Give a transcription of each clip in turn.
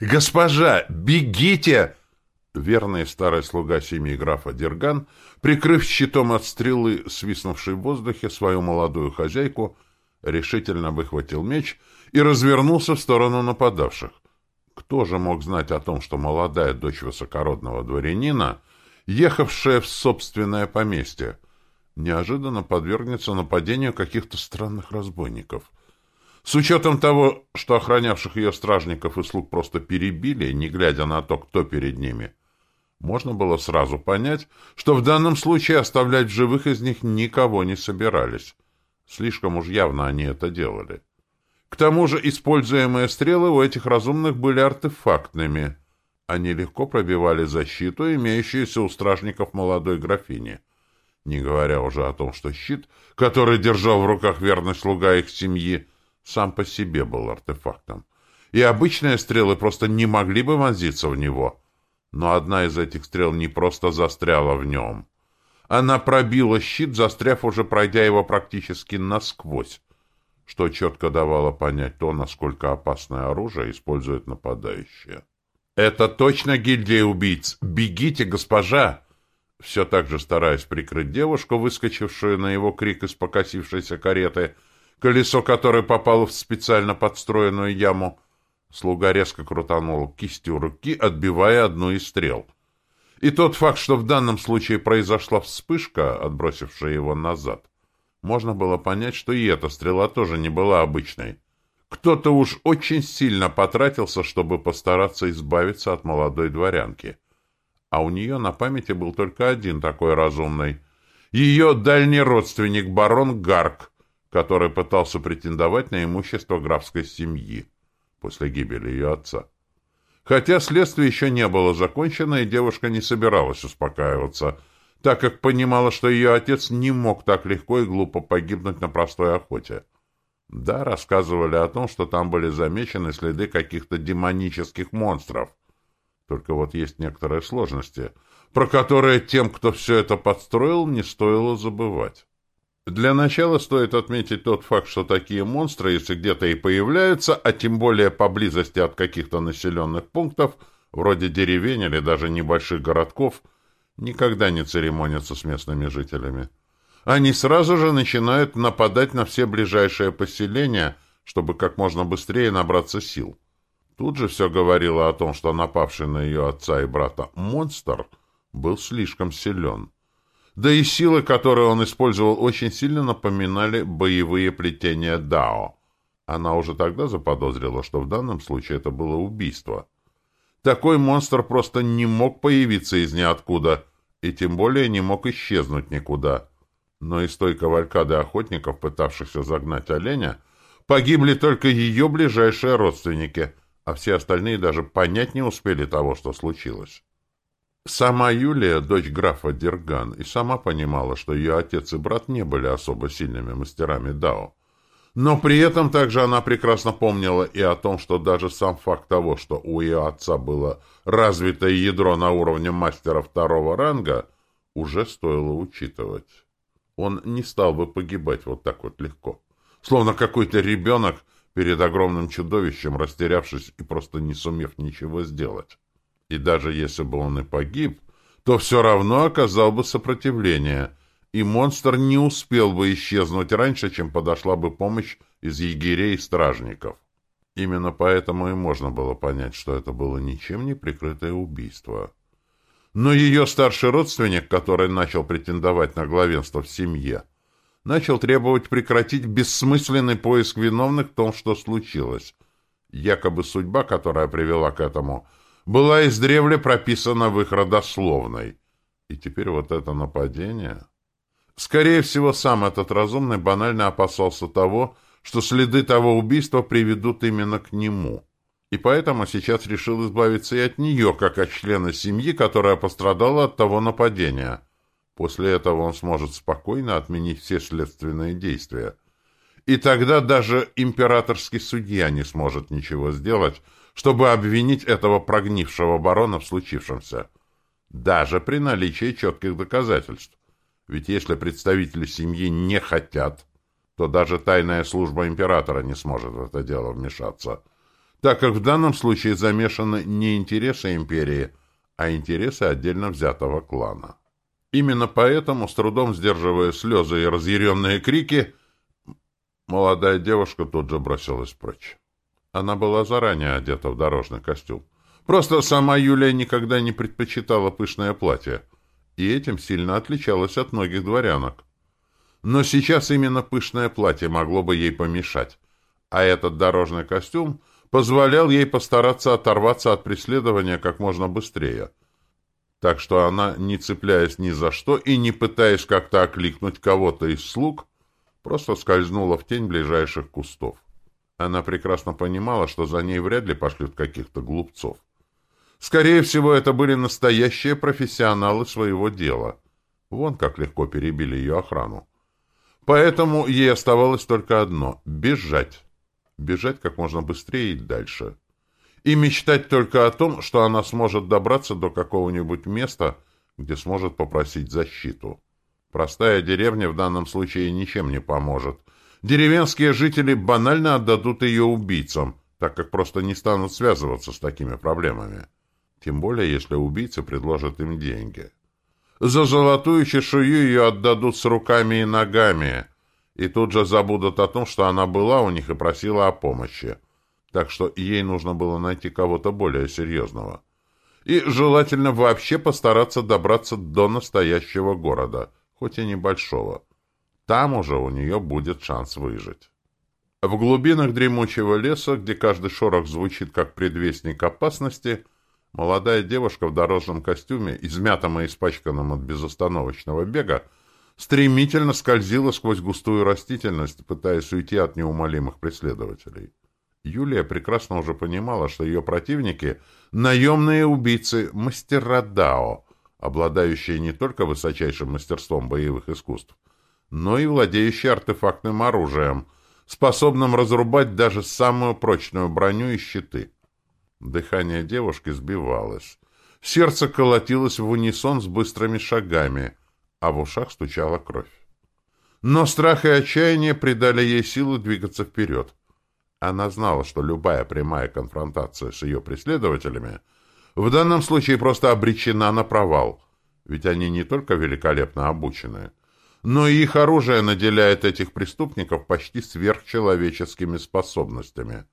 «Госпожа, бегите!» Верный старый слуга семьи графа Дерган, прикрыв щитом от стрелы, свистнувшей в воздухе свою молодую хозяйку, решительно выхватил меч и развернулся в сторону нападавших. Кто же мог знать о том, что молодая дочь высокородного дворянина, ехавшая в собственное поместье, неожиданно подвергнется нападению каких-то странных разбойников? С учетом того, что охранявших ее стражников и слуг просто перебили, не глядя на то, кто перед ними, можно было сразу понять, что в данном случае оставлять в живых из них никого не собирались. Слишком уж явно они это делали. К тому же используемые стрелы у этих разумных были артефактными. Они легко пробивали защиту, имеющуюся у стражников молодой графини. Не говоря уже о том, что щит, который держал в руках верный слуга их семьи, сам по себе был артефактом. И обычные стрелы просто не могли бы вонзиться в него — но одна из этих стрел не просто застряла в нем. Она пробила щит, застряв уже пройдя его практически насквозь, что четко давало понять то, насколько опасное оружие используют нападающие. «Это точно гильдия убийц! Бегите, госпожа!» Все так же стараясь прикрыть девушку, выскочившую на его крик из покосившейся кареты, колесо которой попало в специально подстроенную яму, Слуга резко крутанул кистью руки, отбивая одну из стрел. И тот факт, что в данном случае произошла вспышка, отбросившая его назад, можно было понять, что и эта стрела тоже не была обычной. Кто-то уж очень сильно потратился, чтобы постараться избавиться от молодой дворянки. А у нее на памяти был только один такой разумный. Ее дальний родственник барон Гарк, который пытался претендовать на имущество графской семьи после гибели ее отца. Хотя следствие еще не было закончено, и девушка не собиралась успокаиваться, так как понимала, что ее отец не мог так легко и глупо погибнуть на простой охоте. Да, рассказывали о том, что там были замечены следы каких-то демонических монстров. Только вот есть некоторые сложности, про которые тем, кто все это подстроил, не стоило забывать. Для начала стоит отметить тот факт, что такие монстры, если где-то и появляются, а тем более поблизости от каких-то населенных пунктов, вроде деревень или даже небольших городков, никогда не церемонятся с местными жителями. Они сразу же начинают нападать на все ближайшие поселения, чтобы как можно быстрее набраться сил. Тут же все говорило о том, что напавший на ее отца и брата монстр был слишком силен. Да и силы, которые он использовал, очень сильно напоминали боевые плетения Дао. Она уже тогда заподозрила, что в данном случае это было убийство. Такой монстр просто не мог появиться из ниоткуда, и тем более не мог исчезнуть никуда. Но из той кавалькады охотников, пытавшихся загнать оленя, погибли только ее ближайшие родственники, а все остальные даже понять не успели того, что случилось. Сама Юлия, дочь графа Дерган, и сама понимала, что ее отец и брат не были особо сильными мастерами Дао. Но при этом также она прекрасно помнила и о том, что даже сам факт того, что у ее отца было развитое ядро на уровне мастера второго ранга, уже стоило учитывать. Он не стал бы погибать вот так вот легко. Словно какой-то ребенок перед огромным чудовищем, растерявшись и просто не сумев ничего сделать. И даже если бы он и погиб, то все равно оказал бы сопротивление, и монстр не успел бы исчезнуть раньше, чем подошла бы помощь из егерей и стражников. Именно поэтому и можно было понять, что это было ничем не прикрытое убийство. Но ее старший родственник, который начал претендовать на главенство в семье, начал требовать прекратить бессмысленный поиск виновных в том, что случилось. Якобы судьба, которая привела к этому – была издревле прописана в их родословной. И теперь вот это нападение... Скорее всего, сам этот разумный банально опасался того, что следы того убийства приведут именно к нему. И поэтому сейчас решил избавиться и от нее, как от члена семьи, которая пострадала от того нападения. После этого он сможет спокойно отменить все следственные действия. И тогда даже императорский судья не сможет ничего сделать, чтобы обвинить этого прогнившего барона в случившемся. Даже при наличии четких доказательств. Ведь если представители семьи не хотят, то даже тайная служба императора не сможет в это дело вмешаться. так как в данном случае замешаны не интересы империи, а интересы отдельно взятого клана. Именно поэтому, с трудом сдерживая слезы и разъяренные крики, молодая девушка тут же бросилась прочь. Она была заранее одета в дорожный костюм. Просто сама Юлия никогда не предпочитала пышное платье, и этим сильно отличалась от многих дворянок. Но сейчас именно пышное платье могло бы ей помешать, а этот дорожный костюм позволял ей постараться оторваться от преследования как можно быстрее. Так что она, не цепляясь ни за что и не пытаясь как-то окликнуть кого-то из слуг, просто скользнула в тень ближайших кустов. Она прекрасно понимала, что за ней вряд ли пошлют каких-то глупцов. Скорее всего, это были настоящие профессионалы своего дела. Вон как легко перебили ее охрану. Поэтому ей оставалось только одно — бежать бежать как можно быстрее и дальше. И мечтать только о том, что она сможет добраться до какого-нибудь места, где сможет попросить защиту. Простая деревня в данном случае ничем не поможет. Деревенские жители банально отдадут ее убийцам, так как просто не станут связываться с такими проблемами. Тем более, если убийцы предложат им деньги. За золотую чешую ее отдадут с руками и ногами – и тут же забудут о том, что она была у них и просила о помощи. Так что ей нужно было найти кого-то более серьезного. И желательно вообще постараться добраться до настоящего города, хоть и небольшого. Там уже у нее будет шанс выжить. В глубинах дремучего леса, где каждый шорох звучит как предвестник опасности, молодая девушка в дорожном костюме, измятом и испачканном от безостановочного бега, стремительно скользила сквозь густую растительность, пытаясь уйти от неумолимых преследователей. Юлия прекрасно уже понимала, что ее противники — наемные убийцы, мастера Дао, обладающие не только высочайшим мастерством боевых искусств, но и владеющие артефактным оружием, способным разрубать даже самую прочную броню и щиты. Дыхание девушки сбивалось. Сердце колотилось в унисон с быстрыми шагами — а в ушах стучала кровь. Но страх и отчаяние придали ей силы двигаться вперед. Она знала, что любая прямая конфронтация с ее преследователями в данном случае просто обречена на провал, ведь они не только великолепно обучены, но и их оружие наделяет этих преступников почти сверхчеловеческими способностями.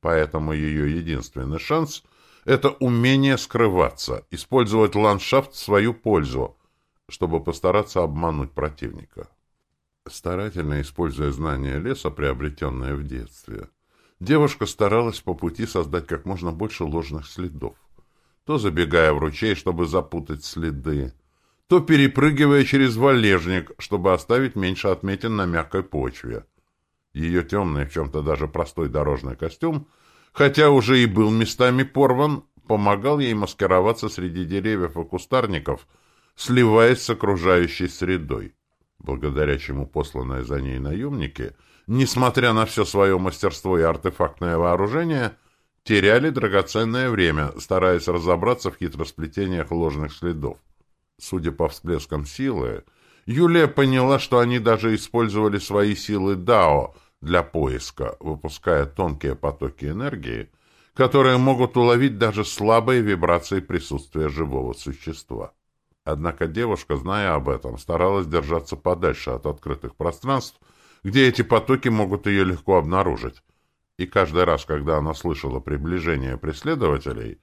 Поэтому ее единственный шанс — это умение скрываться, использовать ландшафт в свою пользу — чтобы постараться обмануть противника. Старательно используя знания леса, приобретенные в детстве, девушка старалась по пути создать как можно больше ложных следов. То забегая в ручей, чтобы запутать следы, то перепрыгивая через валежник, чтобы оставить меньше отметин на мягкой почве. Ее темный, в чем-то даже простой дорожный костюм, хотя уже и был местами порван, помогал ей маскироваться среди деревьев и кустарников – сливаясь с окружающей средой, благодаря чему посланные за ней наемники, несмотря на все свое мастерство и артефактное вооружение, теряли драгоценное время, стараясь разобраться в хитросплетениях ложных следов. Судя по всплескам силы, Юлия поняла, что они даже использовали свои силы Дао для поиска, выпуская тонкие потоки энергии, которые могут уловить даже слабые вибрации присутствия живого существа. Однако девушка, зная об этом, старалась держаться подальше от открытых пространств, где эти потоки могут ее легко обнаружить. И каждый раз, когда она слышала приближение преследователей,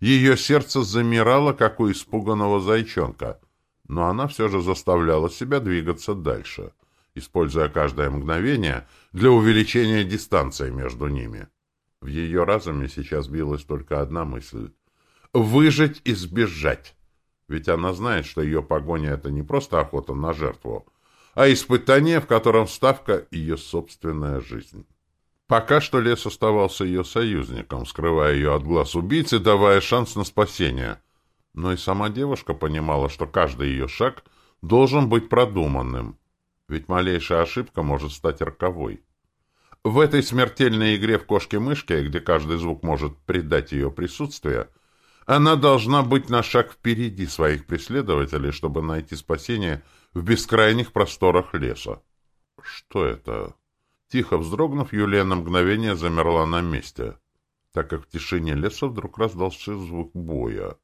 ее сердце замирало, как у испуганного зайчонка, но она все же заставляла себя двигаться дальше, используя каждое мгновение для увеличения дистанции между ними. В ее разуме сейчас билась только одна мысль — выжить и сбежать. Ведь она знает, что ее погоня — это не просто охота на жертву, а испытание, в котором ставка — ее собственная жизнь. Пока что лес оставался ее союзником, скрывая ее от глаз убийцы, давая шанс на спасение. Но и сама девушка понимала, что каждый ее шаг должен быть продуманным, ведь малейшая ошибка может стать роковой. В этой смертельной игре в кошки-мышки, где каждый звук может придать ее присутствие — она должна быть на шаг впереди своих преследователей, чтобы найти спасение в бескрайних просторах леса. Что это? Тихо вздрогнув, Юлия на мгновение замерла на месте. так как в тишине леса вдруг раздался звук боя.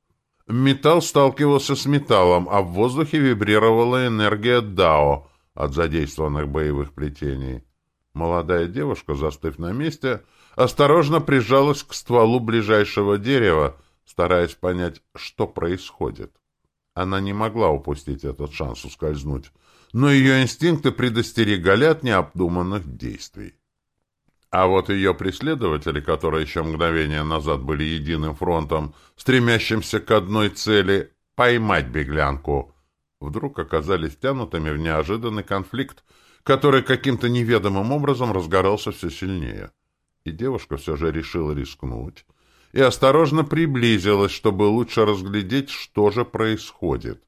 Металл сталкивался с металлом, а в воздухе вибрировала энергия Дао от задействованных боевых плетений. Молодая девушка, застыв на месте, осторожно прижалась к стволу ближайшего дерева, стараясь понять, что происходит. Она не могла упустить этот шанс ускользнуть, но ее инстинкты предостерегали от необдуманных действий. А вот ее преследователи, которые еще мгновение назад были единым фронтом, стремящимся к одной цели — поймать беглянку, вдруг оказались тянутыми в неожиданный конфликт, который каким-то неведомым образом разгорался все сильнее. И девушка все же решила рискнуть и осторожно приблизилась, чтобы лучше разглядеть, что же происходит.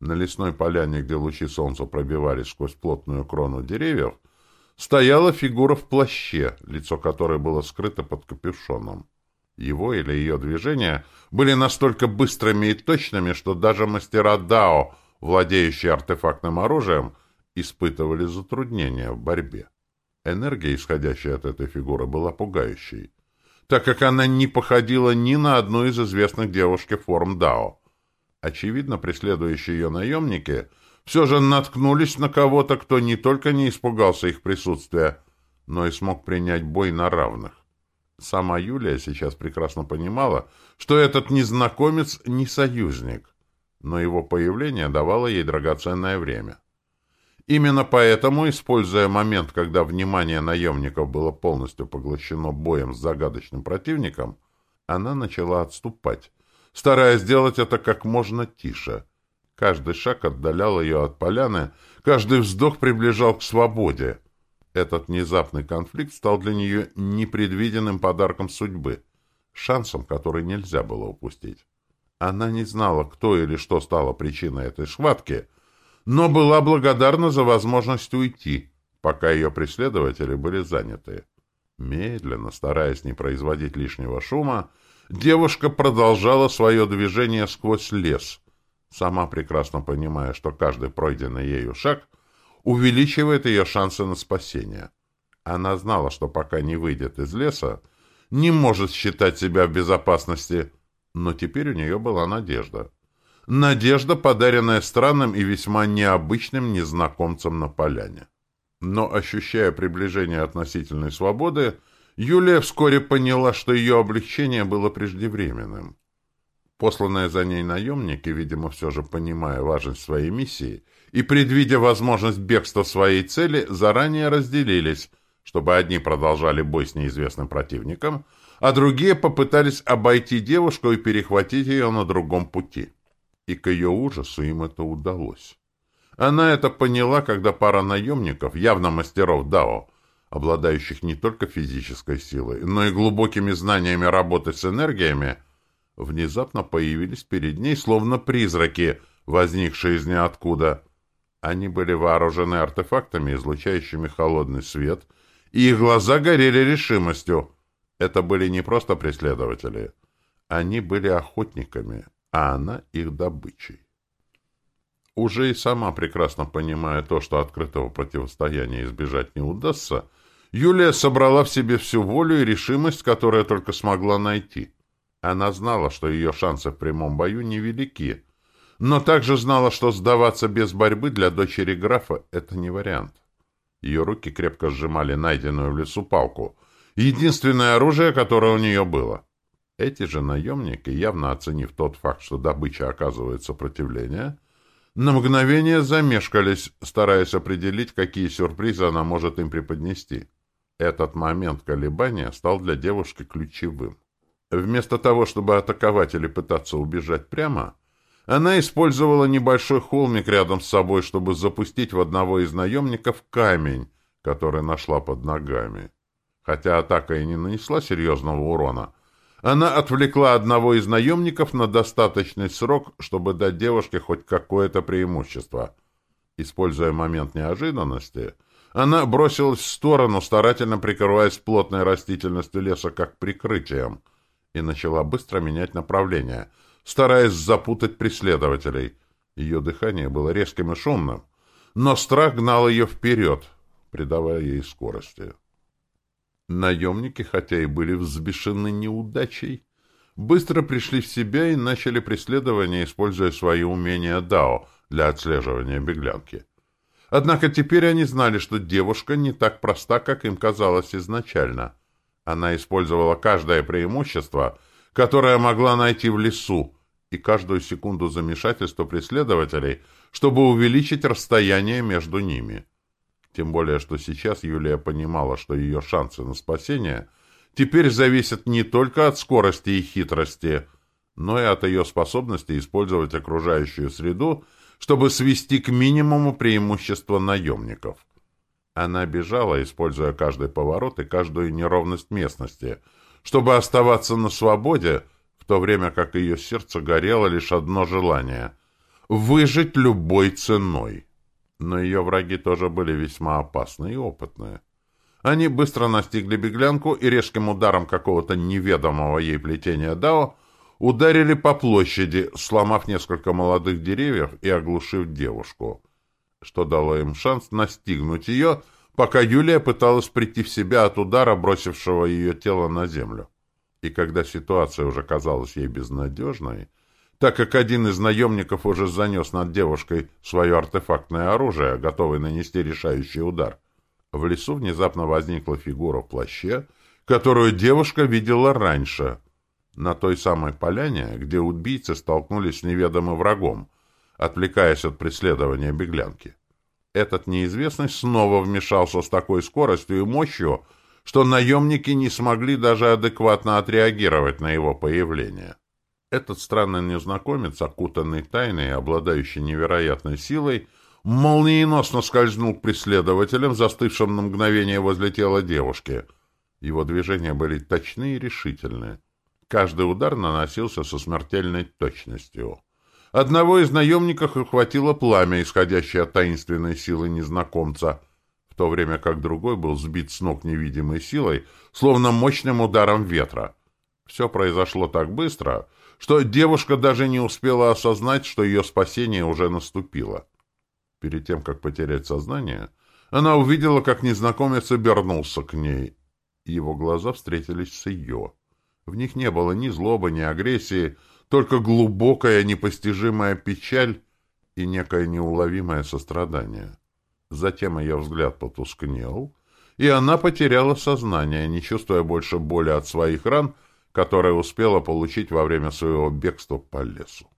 На лесной поляне, где лучи солнца пробивались сквозь плотную крону деревьев, стояла фигура в плаще, лицо которой было скрыто под капюшоном. Его или ее движения были настолько быстрыми и точными, что даже мастера Дао, владеющие артефактным оружием, испытывали затруднения в борьбе. Энергия, исходящая от этой фигуры, была пугающей, так как она не походила ни на одну из известных девушке форм Дао. Очевидно, преследующие ее наемники — все же наткнулись на кого-то, кто не только не испугался их присутствия, но и смог принять бой на равных. Сама Юлия сейчас прекрасно понимала, что этот незнакомец не союзник, но его появление давало ей драгоценное время. Именно поэтому, используя момент, когда внимание наемников было полностью поглощено боем с загадочным противником, она начала отступать, стараясь сделать это как можно тише — Каждый шаг отдалял ее от поляны, каждый вздох приближал к свободе. Этот внезапный конфликт стал для нее непредвиденным подарком судьбы, шансом, который нельзя было упустить. Она не знала, кто или что стало причиной этой схватки, но была благодарна за возможность уйти, пока ее преследователи были заняты. Медленно, стараясь не производить лишнего шума, девушка продолжала свое движение сквозь лес — сама прекрасно понимая, что каждый пройденный ею шаг увеличивает ее шансы на спасение. Она знала, что пока не выйдет из леса, не может считать себя в безопасности, но теперь у нее была надежда. Надежда, подаренная странным и весьма необычным незнакомцем на поляне. Но, ощущая приближение относительной свободы, Юлия вскоре поняла, что ее облегчение было преждевременным. Посланные за ней наемники, видимо, все же понимая важность своей миссии и предвидя возможность бегства своей цели, заранее разделились, чтобы одни продолжали бой с неизвестным противником, а другие попытались обойти девушку и перехватить ее на другом пути. И к ее ужасу им это удалось. Она это поняла, когда пара наемников, явно мастеров Дао, обладающих не только физической силой, но и глубокими знаниями работы с энергиями, внезапно появились перед ней, словно призраки, возникшие из ниоткуда. Они были вооружены артефактами, излучающими холодный свет, и их глаза горели решимостью. Это были не просто преследователи. Они были охотниками, а она их добычей. Уже и сама прекрасно понимая то, что открытого противостояния избежать не удастся, Юлия собрала в себе всю волю и решимость, которая только смогла найти — она знала, что ее шансы в прямом бою невелики, но также знала, что сдаваться без борьбы для дочери графа — это не вариант. Ее руки крепко сжимали найденную в лесу палку, единственное оружие, которое у нее было. Эти же наемники, явно оценив тот факт, что добыча оказывает сопротивление, на мгновение замешкались, стараясь определить, какие сюрпризы она может им преподнести. Этот момент колебания стал для девушки ключевым. Вместо того, чтобы атаковать или пытаться убежать прямо, она использовала небольшой холмик рядом с собой, чтобы запустить в одного из наемников камень, который нашла под ногами. Хотя атака и не нанесла серьезного урона, она отвлекла одного из наемников на достаточный срок, чтобы дать девушке хоть какое-то преимущество. Используя момент неожиданности, она бросилась в сторону, старательно прикрываясь плотной растительностью леса как прикрытием — и начала быстро менять направление, стараясь запутать преследователей. Ее дыхание было резким и шумным, но страх гнал ее вперед, придавая ей скорости. Наемники, хотя и были взбешены неудачей, быстро пришли в себя и начали преследование, используя свои умения Дао для отслеживания беглянки. Однако теперь они знали, что девушка не так проста, как им казалось изначально. Она использовала каждое преимущество, которое могла найти в лесу, и каждую секунду замешательства преследователей, чтобы увеличить расстояние между ними. Тем более, что сейчас Юлия понимала, что ее шансы на спасение теперь зависят не только от скорости и хитрости, но и от ее способности использовать окружающую среду, чтобы свести к минимуму преимущества наемников. Она бежала, используя каждый поворот и каждую неровность местности, чтобы оставаться на свободе, в то время как ее сердце горело лишь одно желание — выжить любой ценой. Но ее враги тоже были весьма опасны и опытные. Они быстро настигли беглянку и резким ударом какого-то неведомого ей плетения Дао ударили по площади, сломав несколько молодых деревьев и оглушив девушку, что дало им шанс настигнуть ее, пока Юлия пыталась прийти в себя от удара, бросившего ее тело на землю. И когда ситуация уже казалась ей безнадежной, так как один из наемников уже занес над девушкой свое артефактное оружие, готовый нанести решающий удар. В лесу внезапно возникла фигура в плаще, которую девушка видела раньше, на той самой поляне, где убийцы столкнулись с неведомым врагом, отвлекаясь от преследования беглянки. Этот неизвестный снова вмешался с такой скоростью и мощью, что наемники не смогли даже адекватно отреагировать на его появление. Этот странный незнакомец, окутанный тайной и обладающий невероятной силой, молниеносно скользнул к преследователям, застывшим на мгновение возле тела девушки. Его движения были точны и решительны. Каждый удар наносился со смертельной точностью. Одного из наемников охватило пламя, исходящее от таинственной силы незнакомца, в то время как другой был сбит с ног невидимой силой, словно мощным ударом ветра. Все произошло так быстро — что девушка даже не успела осознать, что ее спасение уже наступило. Перед тем, как потерять сознание, она увидела, как незнакомец обернулся к ней. Его глаза встретились с ее. В них не было ни злобы, ни агрессии, только глубокая непостижимая печаль и некое неуловимое сострадание. Затем ее взгляд потускнел, и она потеряла сознание, не чувствуя больше боли от своих ран, которое успела получить во время своего бегства по лесу.